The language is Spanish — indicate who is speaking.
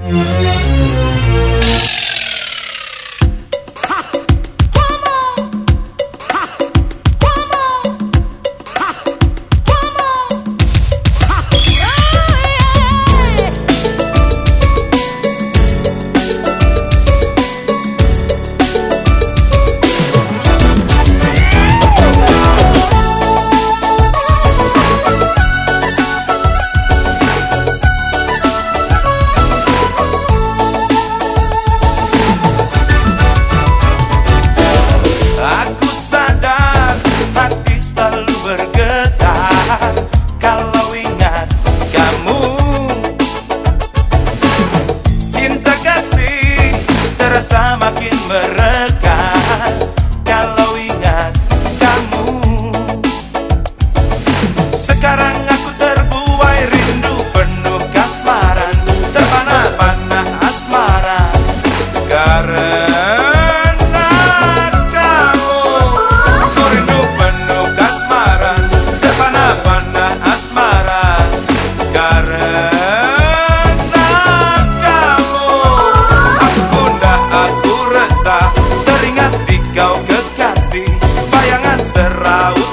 Speaker 1: Thank you. cerrado